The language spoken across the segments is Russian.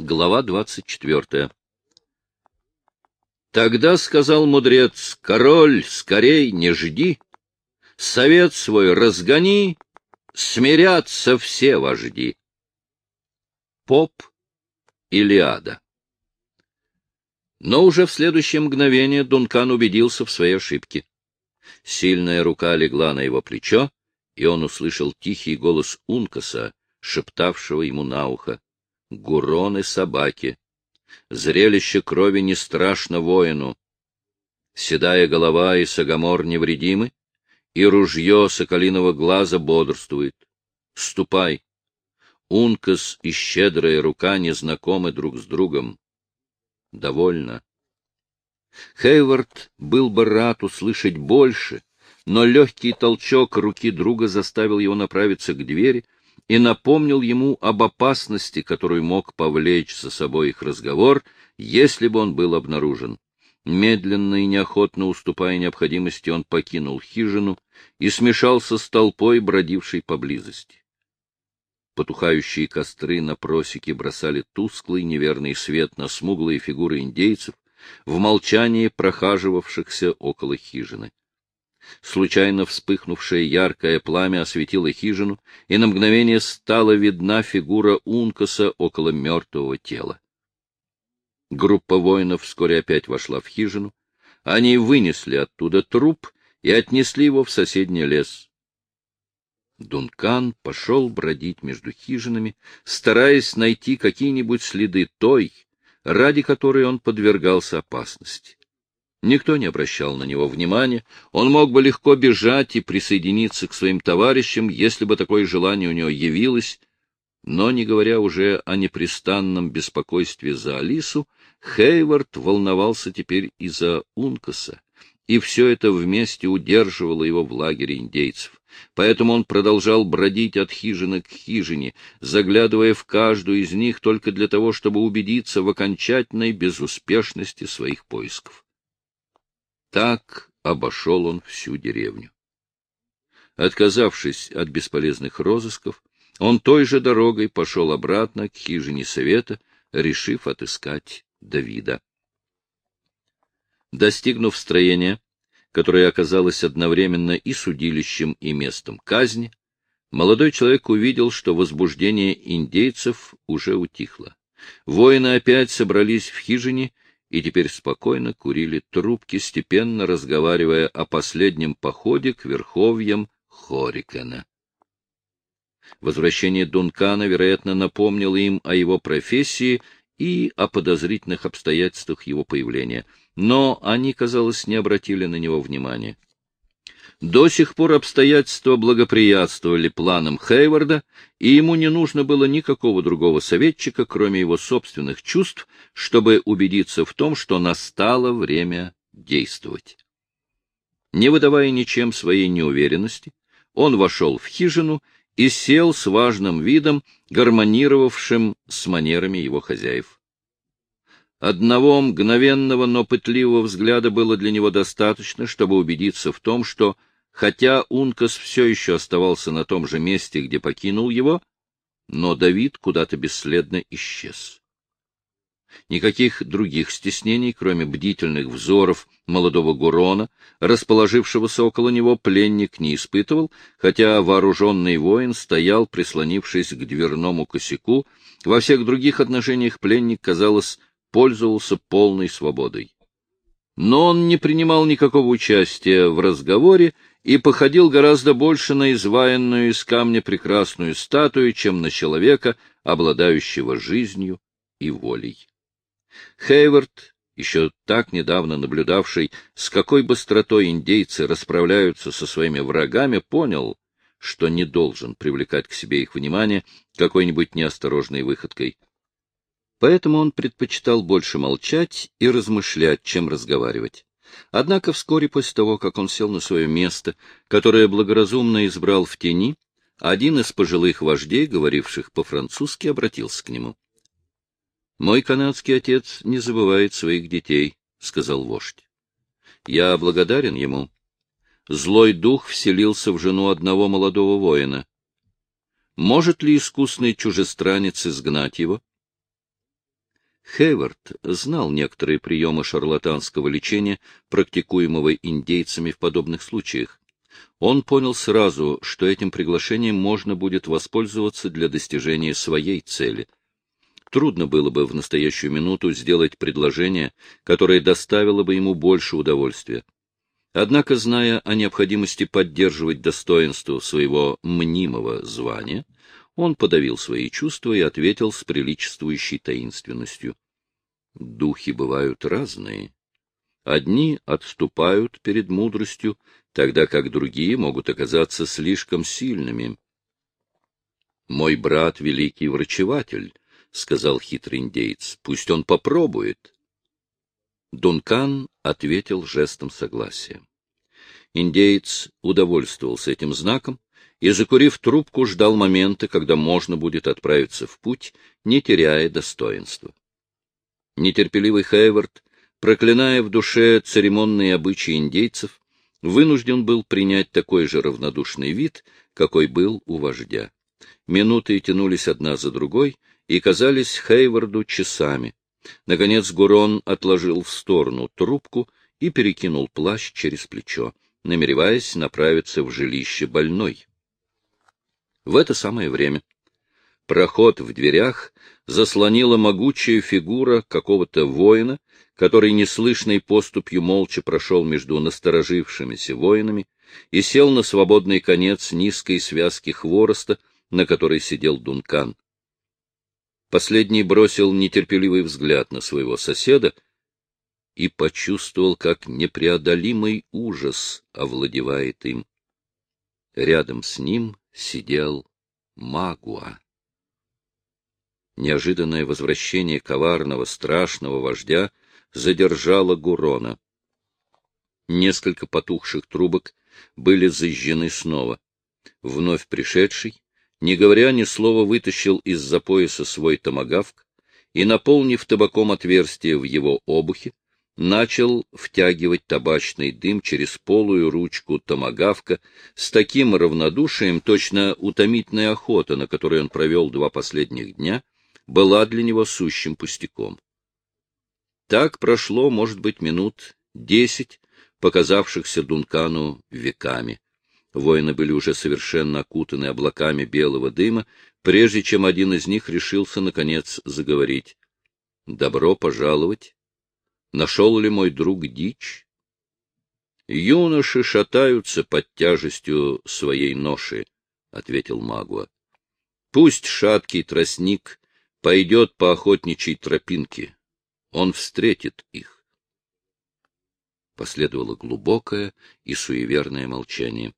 Глава двадцать четвертая. Тогда сказал мудрец, король, скорей не жди, совет свой разгони, смирятся все вожди. Поп Илиада. Но уже в следующее мгновение Дункан убедился в своей ошибке. Сильная рука легла на его плечо, и он услышал тихий голос Ункаса, шептавшего ему на ухо гуроны собаки. Зрелище крови не страшно воину. Седая голова и сагамор невредимы, и ружье соколиного глаза бодрствует. Ступай. Ункас и щедрая рука не знакомы друг с другом. Довольно. Хейвард был бы рад услышать больше, но легкий толчок руки друга заставил его направиться к двери, и напомнил ему об опасности, которую мог повлечь за собой их разговор, если бы он был обнаружен. Медленно и неохотно уступая необходимости, он покинул хижину и смешался с толпой, бродившей поблизости. Потухающие костры на просеке бросали тусклый неверный свет на смуглые фигуры индейцев, в молчании прохаживавшихся около хижины. Случайно вспыхнувшее яркое пламя осветило хижину, и на мгновение стала видна фигура Ункаса около мертвого тела. Группа воинов вскоре опять вошла в хижину. Они вынесли оттуда труп и отнесли его в соседний лес. Дункан пошел бродить между хижинами, стараясь найти какие-нибудь следы той, ради которой он подвергался опасности. Никто не обращал на него внимания, он мог бы легко бежать и присоединиться к своим товарищам, если бы такое желание у него явилось, но, не говоря уже о непрестанном беспокойстве за Алису, Хейвард волновался теперь и за Ункаса, и все это вместе удерживало его в лагере индейцев. Поэтому он продолжал бродить от хижины к хижине, заглядывая в каждую из них только для того, чтобы убедиться в окончательной безуспешности своих поисков. Так обошел он всю деревню. Отказавшись от бесполезных розысков, он той же дорогой пошел обратно к хижине совета, решив отыскать Давида. Достигнув строения, которое оказалось одновременно и судилищем, и местом казни, молодой человек увидел, что возбуждение индейцев уже утихло. Воины опять собрались в хижине и теперь спокойно курили трубки, степенно разговаривая о последнем походе к верховьям Хорикена. Возвращение Дункана, вероятно, напомнило им о его профессии и о подозрительных обстоятельствах его появления, но они, казалось, не обратили на него внимания. До сих пор обстоятельства благоприятствовали планам Хейварда, и ему не нужно было никакого другого советчика, кроме его собственных чувств, чтобы убедиться в том, что настало время действовать. Не выдавая ничем своей неуверенности, он вошел в хижину и сел с важным видом, гармонировавшим с манерами его хозяев. Одного мгновенного, но пытливого взгляда было для него достаточно, чтобы убедиться в том, что Хотя Ункас все еще оставался на том же месте, где покинул его, но Давид куда-то бесследно исчез. Никаких других стеснений, кроме бдительных взоров молодого Гурона, расположившегося около него, пленник не испытывал, хотя вооруженный воин стоял, прислонившись к дверному косяку. Во всех других отношениях пленник, казалось, пользовался полной свободой. Но он не принимал никакого участия в разговоре и походил гораздо больше на изваянную из камня прекрасную статую, чем на человека, обладающего жизнью и волей. Хейвард, еще так недавно наблюдавший, с какой быстротой индейцы расправляются со своими врагами, понял, что не должен привлекать к себе их внимание какой-нибудь неосторожной выходкой. Поэтому он предпочитал больше молчать и размышлять, чем разговаривать. Однако вскоре после того, как он сел на свое место, которое благоразумно избрал в тени, один из пожилых вождей, говоривших по-французски, обратился к нему. — Мой канадский отец не забывает своих детей, — сказал вождь. — Я благодарен ему. Злой дух вселился в жену одного молодого воина. Может ли искусный чужестранец изгнать его? Хейвард знал некоторые приемы шарлатанского лечения, практикуемого индейцами в подобных случаях. Он понял сразу, что этим приглашением можно будет воспользоваться для достижения своей цели. Трудно было бы в настоящую минуту сделать предложение, которое доставило бы ему больше удовольствия. Однако, зная о необходимости поддерживать достоинство своего мнимого звания, он подавил свои чувства и ответил с приличествующей таинственностью. Духи бывают разные. Одни отступают перед мудростью, тогда как другие могут оказаться слишком сильными. «Мой брат — великий врачеватель», — сказал хитрый индейец. «Пусть он попробует». Дункан ответил жестом согласия. Индеец удовольствовался этим знаком и, закурив трубку, ждал момента, когда можно будет отправиться в путь, не теряя достоинства. Нетерпеливый Хейвард, проклиная в душе церемонные обычаи индейцев, вынужден был принять такой же равнодушный вид, какой был у вождя. Минуты тянулись одна за другой и казались Хейварду часами. Наконец Гурон отложил в сторону трубку и перекинул плащ через плечо, намереваясь направиться в жилище больной. В это самое время проход в дверях заслонила могучая фигура какого-то воина, который неслышной поступью молча прошел между насторожившимися воинами и сел на свободный конец низкой связки хвороста, на которой сидел Дункан. Последний бросил нетерпеливый взгляд на своего соседа и почувствовал, как непреодолимый ужас овладевает им. Рядом с ним сидел Магуа. Неожиданное возвращение коварного, страшного вождя задержало Гурона. Несколько потухших трубок были зажжены снова. Вновь пришедший, не говоря ни слова, вытащил из-за пояса свой томагавк и, наполнив табаком отверстие в его обухе, начал втягивать табачный дым через полую ручку томагавка с таким равнодушием, точно утомительная охота, на которой он провел два последних дня, была для него сущим пустяком. Так прошло, может быть, минут десять, показавшихся Дункану веками. Воины были уже совершенно окутаны облаками белого дыма, прежде чем один из них решился, наконец, заговорить. — Добро пожаловать Нашел ли мой друг дичь? Юноши шатаются под тяжестью своей ноши, — ответил Магуа. Пусть шаткий тростник пойдет по охотничьей тропинке. Он встретит их. Последовало глубокое и суеверное молчание.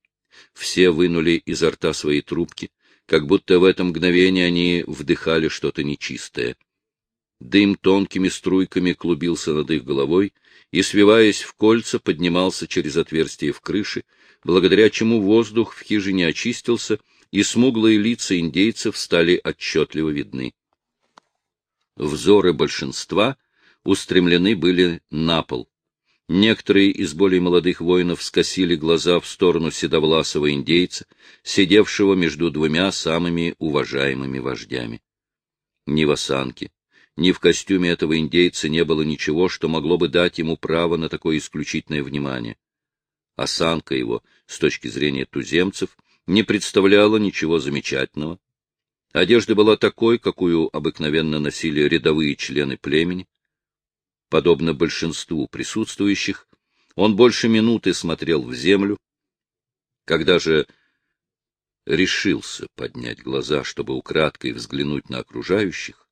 Все вынули изо рта свои трубки, как будто в это мгновение они вдыхали что-то нечистое. Дым тонкими струйками клубился над их головой и, свиваясь в кольца, поднимался через отверстие в крыше, благодаря чему воздух в хижине очистился, и смуглые лица индейцев стали отчетливо видны. Взоры большинства устремлены были на пол. Некоторые из более молодых воинов скосили глаза в сторону седовласого индейца, сидевшего между двумя самыми уважаемыми вождями. Ни в осанке, ни в костюме этого индейца не было ничего, что могло бы дать ему право на такое исключительное внимание. Осанка его, с точки зрения туземцев, не представляла ничего замечательного. Одежда была такой, какую обыкновенно носили рядовые члены племени. Подобно большинству присутствующих, он больше минуты смотрел в землю. Когда же решился поднять глаза, чтобы украдкой взглянуть на окружающих,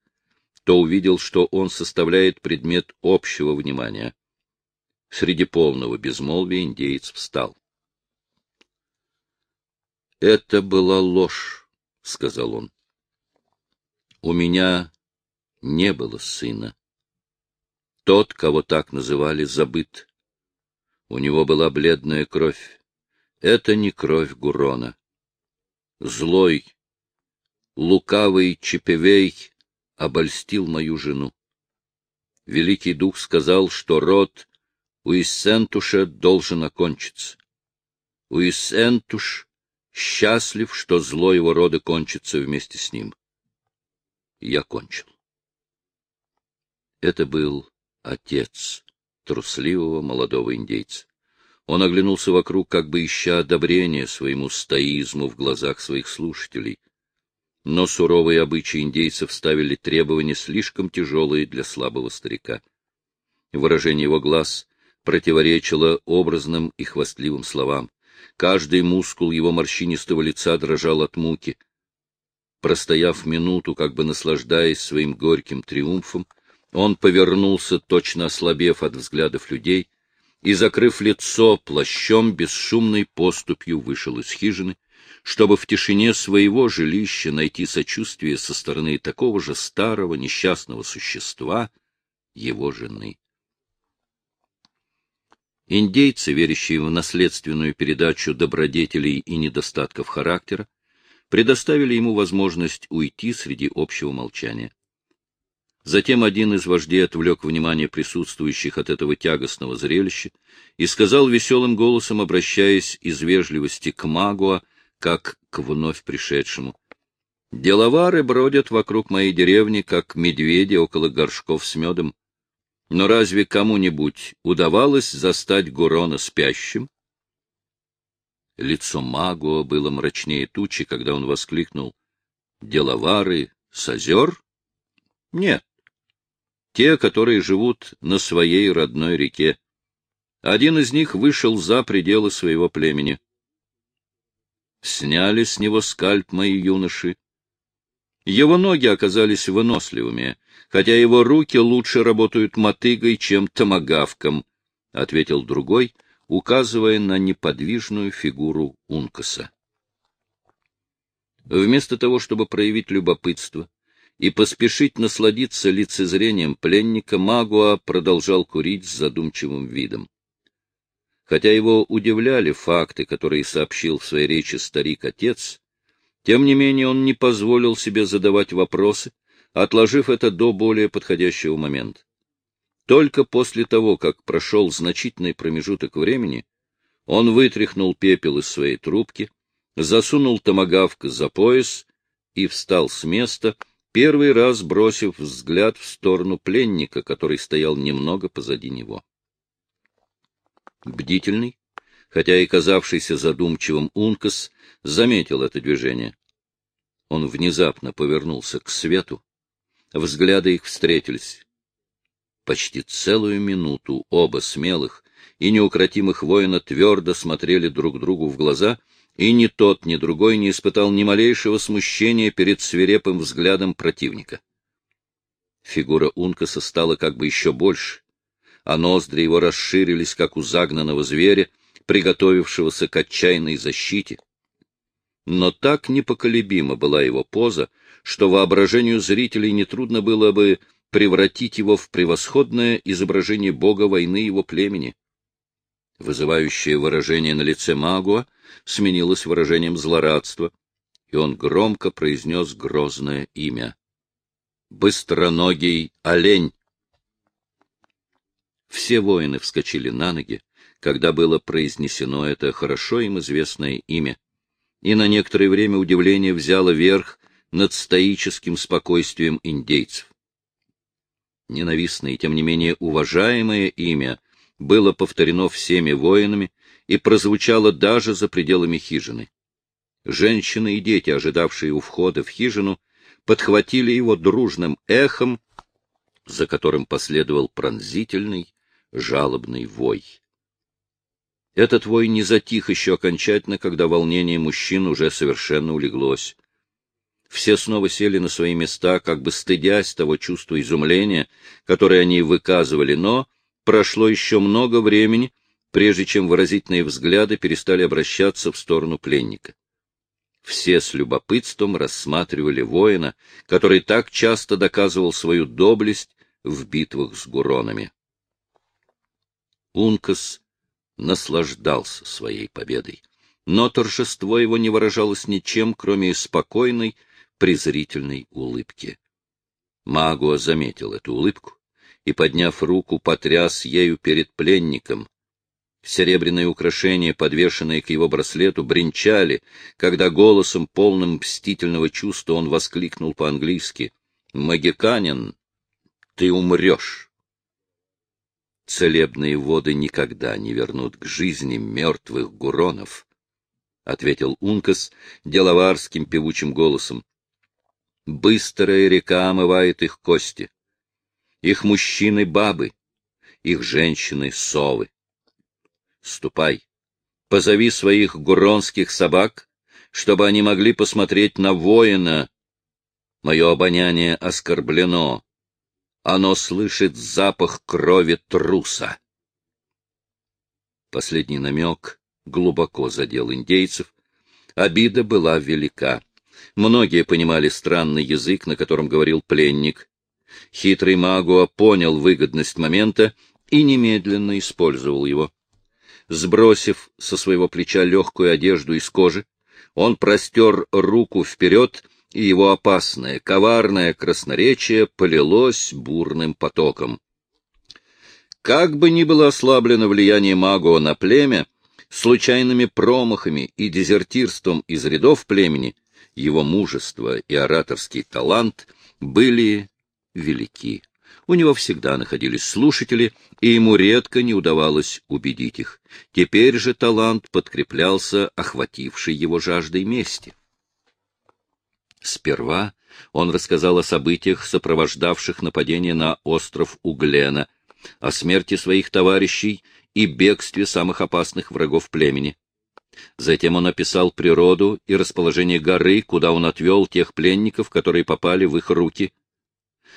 то увидел, что он составляет предмет общего внимания. Среди полного безмолвия индеец встал. — Это была ложь, — сказал он. — У меня не было сына. Тот, кого так называли, забыт. У него была бледная кровь. Это не кровь Гурона. Злой, лукавый Чепевей обольстил мою жену. Великий Дух сказал, что род Уиссентуша должен окончиться. Уиссентуш счастлив, что зло его рода кончится вместе с ним. Я кончил. Это был отец трусливого молодого индейца. Он оглянулся вокруг, как бы ища одобрения своему стоизму в глазах своих слушателей. Но суровые обычаи индейцев ставили требования слишком тяжелые для слабого старика. Выражение его глаз противоречило образным и хвастливым словам. Каждый мускул его морщинистого лица дрожал от муки. Простояв минуту, как бы наслаждаясь своим горьким триумфом, он повернулся, точно ослабев от взглядов людей, и, закрыв лицо плащом, бесшумной поступью вышел из хижины, чтобы в тишине своего жилища найти сочувствие со стороны такого же старого несчастного существа, его жены. Индейцы, верящие в наследственную передачу добродетелей и недостатков характера, предоставили ему возможность уйти среди общего молчания. Затем один из вождей отвлек внимание присутствующих от этого тягостного зрелища и сказал веселым голосом, обращаясь из вежливости к Магуа, как к вновь пришедшему. «Деловары бродят вокруг моей деревни, как медведи около горшков с медом. Но разве кому-нибудь удавалось застать Гурона спящим?» Лицо Магуа было мрачнее тучи, когда он воскликнул. «Деловары с озер?» «Нет, те, которые живут на своей родной реке. Один из них вышел за пределы своего племени. Сняли с него скальп мои юноши. Его ноги оказались выносливыми, хотя его руки лучше работают мотыгой, чем томагавком, — ответил другой, указывая на неподвижную фигуру Ункаса. Вместо того, чтобы проявить любопытство, и поспешить насладиться лицезрением пленника, Магуа продолжал курить с задумчивым видом. Хотя его удивляли факты, которые сообщил в своей речи старик-отец, тем не менее он не позволил себе задавать вопросы, отложив это до более подходящего момента. Только после того, как прошел значительный промежуток времени, он вытряхнул пепел из своей трубки, засунул томагавк за пояс и встал с места, первый раз бросив взгляд в сторону пленника, который стоял немного позади него. Бдительный, хотя и казавшийся задумчивым Ункас, заметил это движение. Он внезапно повернулся к свету. Взгляды их встретились. Почти целую минуту оба смелых и неукротимых воина твердо смотрели друг другу в глаза — и ни тот, ни другой не испытал ни малейшего смущения перед свирепым взглядом противника. Фигура Ункаса стала как бы еще больше, а ноздри его расширились, как у загнанного зверя, приготовившегося к отчаянной защите. Но так непоколебима была его поза, что воображению зрителей нетрудно было бы превратить его в превосходное изображение бога войны его племени. Вызывающее выражение на лице Магуа сменилось выражением злорадства, и он громко произнес грозное имя. «Быстроногий олень!» Все воины вскочили на ноги, когда было произнесено это хорошо им известное имя, и на некоторое время удивление взяло верх над стоическим спокойствием индейцев. Ненавистное и, тем не менее, уважаемое имя было повторено всеми воинами и прозвучало даже за пределами хижины. Женщины и дети, ожидавшие у входа в хижину, подхватили его дружным эхом, за которым последовал пронзительный, жалобный вой. Этот вой не затих еще окончательно, когда волнение мужчин уже совершенно улеглось. Все снова сели на свои места, как бы стыдясь того чувства изумления, которое они выказывали, но прошло еще много времени, прежде чем выразительные взгляды перестали обращаться в сторону пленника. Все с любопытством рассматривали воина, который так часто доказывал свою доблесть в битвах с гуронами. Ункас наслаждался своей победой, но торжество его не выражалось ничем, кроме спокойной, презрительной улыбки. Магуа заметил эту улыбку и, подняв руку, потряс ею перед пленником. Серебряные украшения, подвешенные к его браслету, бренчали, когда голосом, полным мстительного чувства, он воскликнул по-английски «Магиканин! ты умрешь. Целебные воды никогда не вернут к жизни мертвых гуронов, — ответил Ункас деловарским певучим голосом. Быстрая река омывает их кости. Их мужчины — бабы, их женщины — совы. Ступай, позови своих гуронских собак, чтобы они могли посмотреть на воина. Мое обоняние оскорблено. Оно слышит запах крови труса. Последний намек глубоко задел индейцев. Обида была велика. Многие понимали странный язык, на котором говорил пленник. Хитрый Магуа понял выгодность момента и немедленно использовал его. Сбросив со своего плеча легкую одежду из кожи, он простер руку вперед, и его опасное, коварное красноречие полилось бурным потоком. Как бы ни было ослаблено влияние Магуа на племя, случайными промахами и дезертирством из рядов племени, его мужество и ораторский талант были велики. У него всегда находились слушатели, и ему редко не удавалось убедить их. Теперь же талант подкреплялся охватившей его жаждой мести. Сперва он рассказал о событиях, сопровождавших нападение на остров Углена, о смерти своих товарищей и бегстве самых опасных врагов племени. Затем он описал природу и расположение горы, куда он отвел тех пленников, которые попали в их руки —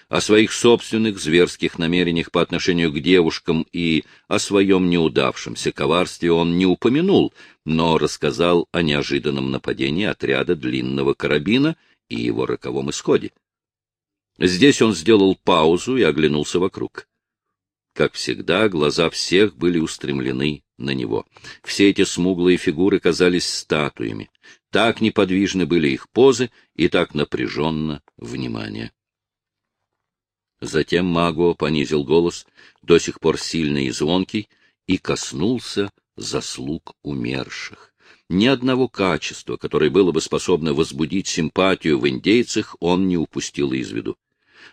о своих собственных зверских намерениях по отношению к девушкам и о своем неудавшемся коварстве он не упомянул, но рассказал о неожиданном нападении отряда длинного карабина и его роковом исходе. Здесь он сделал паузу и оглянулся вокруг. Как всегда, глаза всех были устремлены на него. Все эти смуглые фигуры казались статуями. Так неподвижны были их позы и так напряженно внимание. Затем Маго понизил голос, до сих пор сильный и звонкий, и коснулся заслуг умерших. Ни одного качества, которое было бы способно возбудить симпатию в индейцах, он не упустил из виду.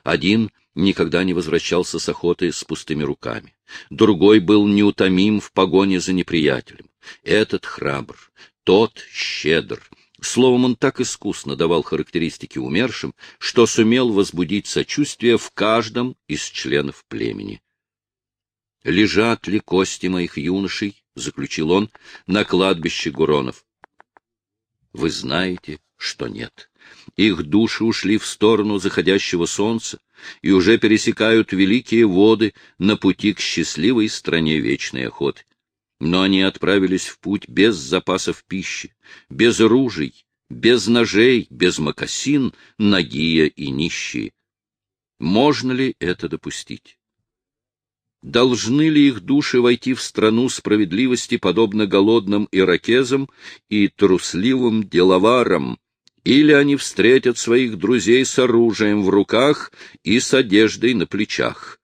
Один никогда не возвращался с охоты с пустыми руками. Другой был неутомим в погоне за неприятелем. Этот храбр, тот щедр, Словом, он так искусно давал характеристики умершим, что сумел возбудить сочувствие в каждом из членов племени. «Лежат ли кости моих юношей?» — заключил он, — «на кладбище Гуронов». Вы знаете, что нет. Их души ушли в сторону заходящего солнца и уже пересекают великие воды на пути к счастливой стране вечной охоты. Но они отправились в путь без запасов пищи, без ружей, без ножей, без мокасин, нагие и нищие. Можно ли это допустить? Должны ли их души войти в страну справедливости, подобно голодным иракезам и трусливым деловарам, или они встретят своих друзей с оружием в руках и с одеждой на плечах?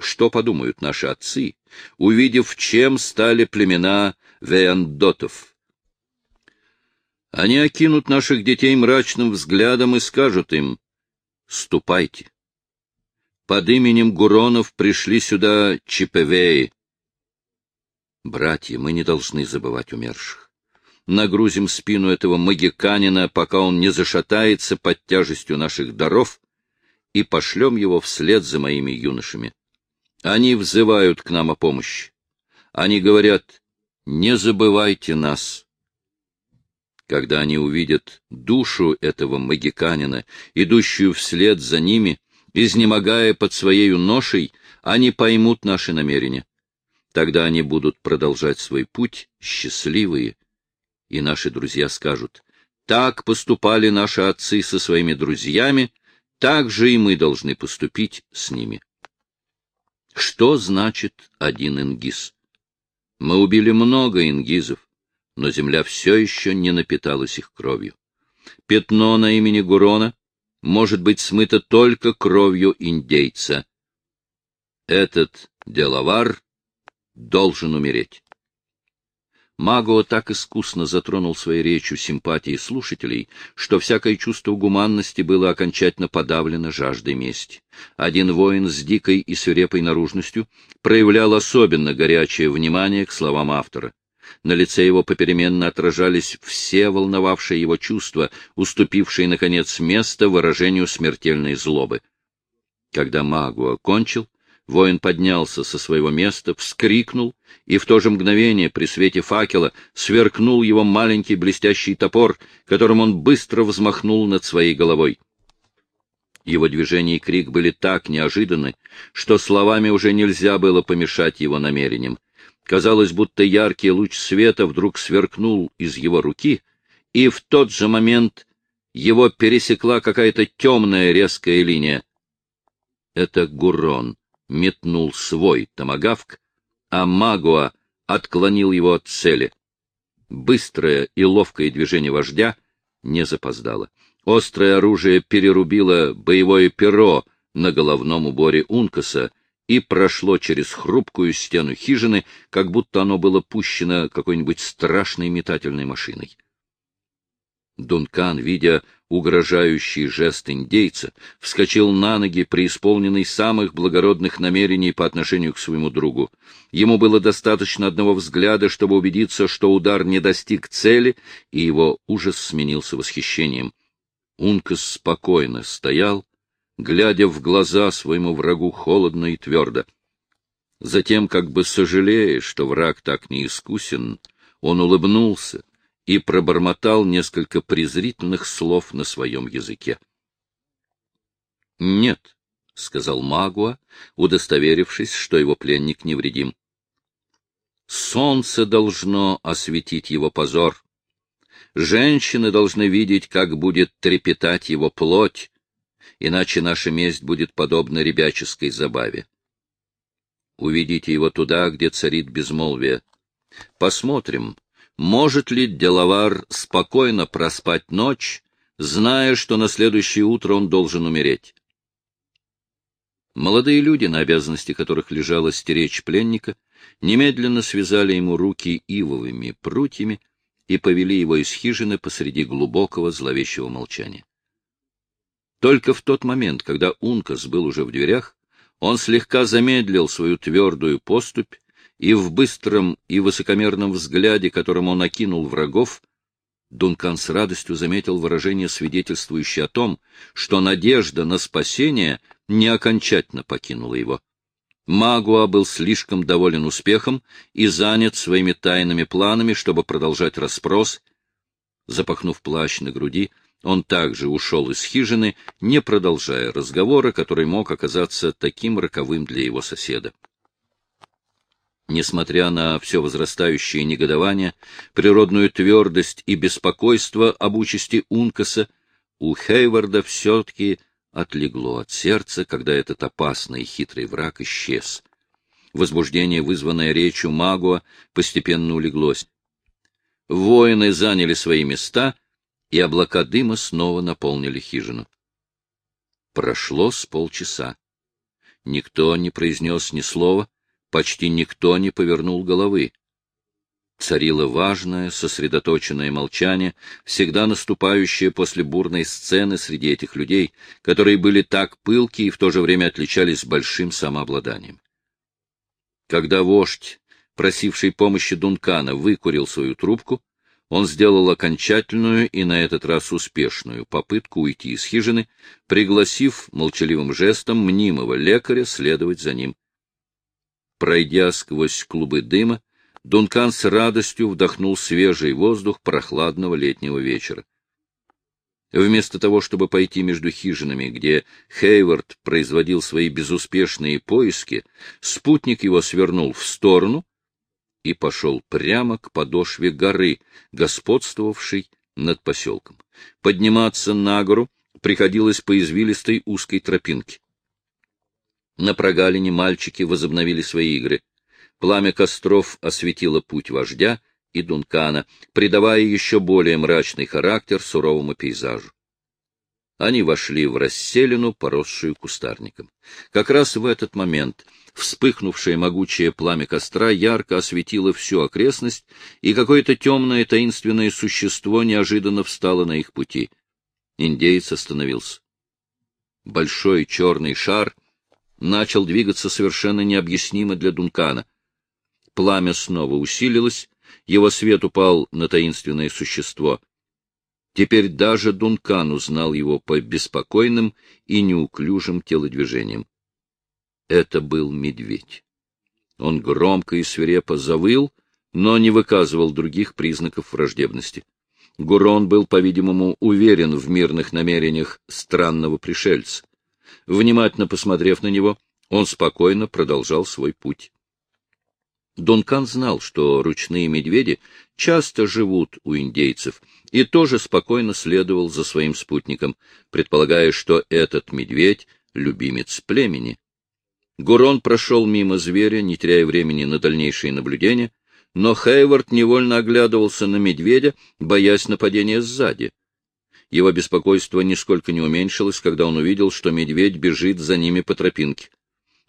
Что подумают наши отцы, увидев, чем стали племена веандотов? Они окинут наших детей мрачным взглядом и скажут им «Ступайте». Под именем Гуронов пришли сюда Чипевеи. Братья, мы не должны забывать умерших. Нагрузим спину этого магиканина, пока он не зашатается под тяжестью наших даров, и пошлем его вслед за моими юношами. Они взывают к нам о помощи. Они говорят, не забывайте нас. Когда они увидят душу этого магиканина, идущую вслед за ними, изнемогая под своей ношей, они поймут наши намерения. Тогда они будут продолжать свой путь счастливые, и наши друзья скажут, так поступали наши отцы со своими друзьями, так же и мы должны поступить с ними. Что значит один ингиз? Мы убили много ингизов, но земля все еще не напиталась их кровью. Пятно на имени Гурона может быть смыто только кровью индейца. Этот деловар должен умереть. Маго так искусно затронул своей речью симпатии слушателей, что всякое чувство гуманности было окончательно подавлено жаждой мести. Один воин с дикой и свирепой наружностью проявлял особенно горячее внимание к словам автора. На лице его попеременно отражались все волновавшие его чувства, уступившие, наконец, место выражению смертельной злобы. Когда Магу окончил, Воин поднялся со своего места, вскрикнул, и в то же мгновение при свете факела сверкнул его маленький блестящий топор, которым он быстро взмахнул над своей головой. Его движение и крик были так неожиданны, что словами уже нельзя было помешать его намерениям. Казалось, будто яркий луч света вдруг сверкнул из его руки, и в тот же момент его пересекла какая-то темная резкая линия. Это Гурон метнул свой томагавк, а Магуа отклонил его от цели. Быстрое и ловкое движение вождя не запоздало. Острое оружие перерубило боевое перо на головном уборе Ункаса и прошло через хрупкую стену хижины, как будто оно было пущено какой-нибудь страшной метательной машиной. Дункан, видя угрожающий жест индейца, вскочил на ноги, преисполненный самых благородных намерений по отношению к своему другу. Ему было достаточно одного взгляда, чтобы убедиться, что удар не достиг цели, и его ужас сменился восхищением. Ункас спокойно стоял, глядя в глаза своему врагу холодно и твердо. Затем, как бы сожалея, что враг так неискусен, он улыбнулся, и пробормотал несколько презрительных слов на своем языке. — Нет, — сказал Магуа, удостоверившись, что его пленник невредим. — Солнце должно осветить его позор. Женщины должны видеть, как будет трепетать его плоть, иначе наша месть будет подобна ребяческой забаве. Уведите его туда, где царит безмолвие. Посмотрим, может ли Делавар спокойно проспать ночь, зная, что на следующее утро он должен умереть? Молодые люди, на обязанности которых лежало стеречь пленника, немедленно связали ему руки ивовыми прутьями и повели его из хижины посреди глубокого зловещего молчания. Только в тот момент, когда Ункас был уже в дверях, он слегка замедлил свою твердую поступь и в быстром и высокомерном взгляде, которым он окинул врагов, Дункан с радостью заметил выражение, свидетельствующее о том, что надежда на спасение не окончательно покинула его. Магуа был слишком доволен успехом и занят своими тайными планами, чтобы продолжать расспрос. Запахнув плащ на груди, он также ушел из хижины, не продолжая разговора, который мог оказаться таким роковым для его соседа. Несмотря на все возрастающее негодование, природную твердость и беспокойство об участи Ункаса, у Хейварда все-таки отлегло от сердца, когда этот опасный и хитрый враг исчез. Возбуждение, вызванное речью Магуа, постепенно улеглось. Воины заняли свои места, и облака дыма снова наполнили хижину. Прошло с полчаса. Никто не произнес ни слова, Почти никто не повернул головы. Царило важное, сосредоточенное молчание, всегда наступающее после бурной сцены среди этих людей, которые были так пылки и в то же время отличались большим самообладанием. Когда вождь, просивший помощи Дункана, выкурил свою трубку, он сделал окончательную и на этот раз успешную попытку уйти из хижины, пригласив молчаливым жестом мнимого лекаря следовать за ним. Пройдя сквозь клубы дыма, Дункан с радостью вдохнул свежий воздух прохладного летнего вечера. Вместо того, чтобы пойти между хижинами, где Хейвард производил свои безуспешные поиски, спутник его свернул в сторону и пошел прямо к подошве горы, господствовавшей над поселком. Подниматься на гору приходилось по извилистой узкой тропинке. На прогалине мальчики возобновили свои игры. Пламя костров осветило путь вождя и Дункана, придавая еще более мрачный характер суровому пейзажу. Они вошли в расселину, поросшую кустарником. Как раз в этот момент вспыхнувшее могучее пламя костра ярко осветило всю окрестность, и какое-то темное таинственное существо неожиданно встало на их пути. Индеец остановился. Большой черный шар начал двигаться совершенно необъяснимо для Дункана. Пламя снова усилилось, его свет упал на таинственное существо — Теперь даже Дункан узнал его по беспокойным и неуклюжим телодвижениям. Это был медведь. Он громко и свирепо завыл, но не выказывал других признаков враждебности. Гурон был, по-видимому, уверен в мирных намерениях странного пришельца. Внимательно посмотрев на него, он спокойно продолжал свой путь. Дункан знал, что ручные медведи часто живут у индейцев, и тоже спокойно следовал за своим спутником, предполагая, что этот медведь — любимец племени. Гурон прошел мимо зверя, не теряя времени на дальнейшие наблюдения, но Хейвард невольно оглядывался на медведя, боясь нападения сзади. Его беспокойство нисколько не уменьшилось, когда он увидел, что медведь бежит за ними по тропинке.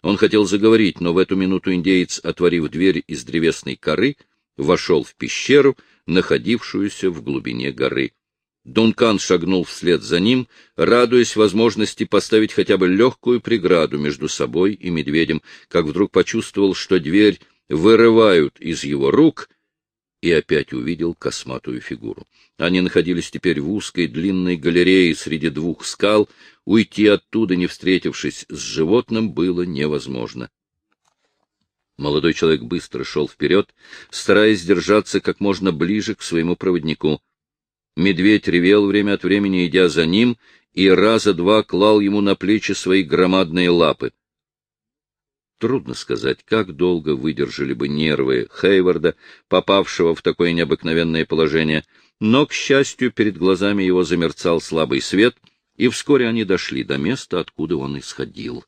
Он хотел заговорить, но в эту минуту индеец, отворив дверь из древесной коры, вошел в пещеру, находившуюся в глубине горы. Дункан шагнул вслед за ним, радуясь возможности поставить хотя бы легкую преграду между собой и медведем, как вдруг почувствовал, что дверь вырывают из его рук, и опять увидел косматую фигуру. Они находились теперь в узкой длинной галерее среди двух скал, уйти оттуда, не встретившись с животным, было невозможно. Молодой человек быстро шел вперед, стараясь держаться как можно ближе к своему проводнику. Медведь ревел время от времени, идя за ним, и раза два клал ему на плечи свои громадные лапы. Трудно сказать, как долго выдержали бы нервы Хейварда, попавшего в такое необыкновенное положение, но, к счастью, перед глазами его замерцал слабый свет, и вскоре они дошли до места, откуда он исходил.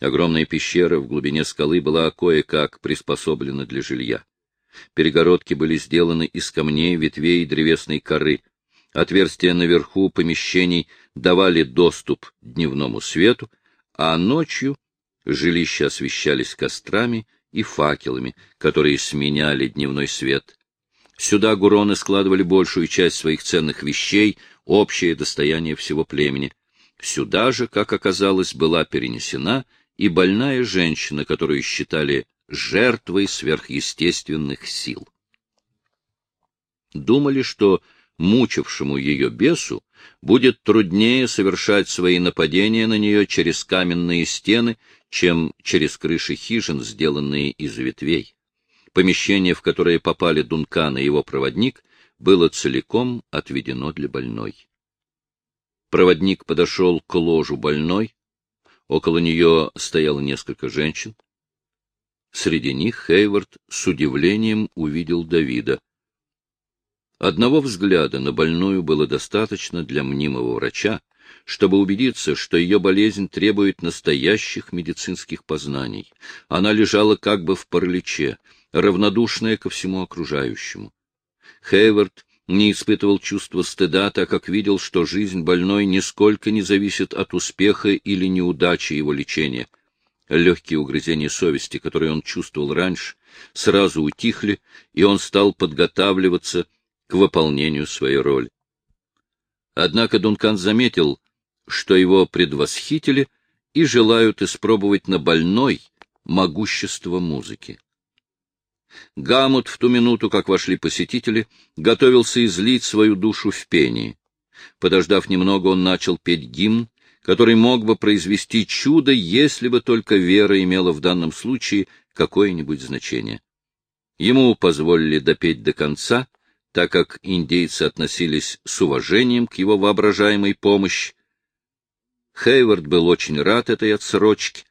Огромная пещера в глубине скалы была кое-как приспособлена для жилья. Перегородки были сделаны из камней, ветвей и древесной коры. Отверстия наверху помещений давали доступ дневному свету, а ночью Жилища освещались кострами и факелами, которые сменяли дневной свет. Сюда гуроны складывали большую часть своих ценных вещей, общее достояние всего племени. Сюда же, как оказалось, была перенесена и больная женщина, которую считали жертвой сверхъестественных сил. Думали, что мучившему ее бесу будет труднее совершать свои нападения на нее через каменные стены, чем через крыши хижин, сделанные из ветвей. Помещение, в которое попали Дункан и его проводник, было целиком отведено для больной. Проводник подошел к ложу больной. Около нее стояло несколько женщин. Среди них Хейвард с удивлением увидел Давида. Одного взгляда на больную было достаточно для мнимого врача, чтобы убедиться, что ее болезнь требует настоящих медицинских познаний. Она лежала как бы в параличе, равнодушная ко всему окружающему. Хейвард не испытывал чувства стыда, так как видел, что жизнь больной нисколько не зависит от успеха или неудачи его лечения. Легкие угрызения совести, которые он чувствовал раньше, сразу утихли, и он стал подготавливаться к выполнению своей роли. Однако Дункан заметил, что его предвосхитили и желают испробовать на больной могущество музыки. Гамут в ту минуту, как вошли посетители, готовился излить свою душу в пении. Подождав немного, он начал петь гимн, который мог бы произвести чудо, если бы только вера имела в данном случае какое-нибудь значение. Ему позволили допеть до конца, так как индейцы относились с уважением к его воображаемой помощи, Хейвард был очень рад этой отсрочке.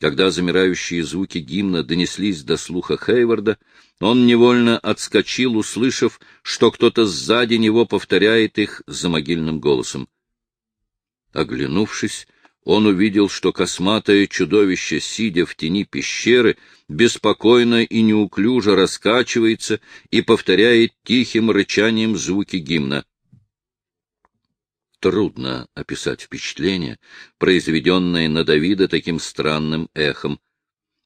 Когда замирающие звуки гимна донеслись до слуха Хейварда, он невольно отскочил, услышав, что кто-то сзади него повторяет их за могильным голосом. Оглянувшись, он увидел, что косматое чудовище, сидя в тени пещеры, беспокойно и неуклюже раскачивается и повторяет тихим рычанием звуки гимна. Трудно описать впечатление, произведенное на Давида таким странным эхом.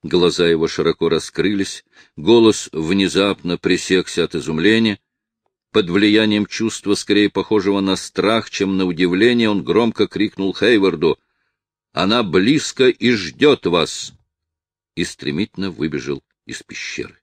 Глаза его широко раскрылись, голос внезапно пресекся от изумления. Под влиянием чувства, скорее похожего на страх, чем на удивление, он громко крикнул Хейварду «Она близко и ждет вас!» и стремительно выбежал из пещеры.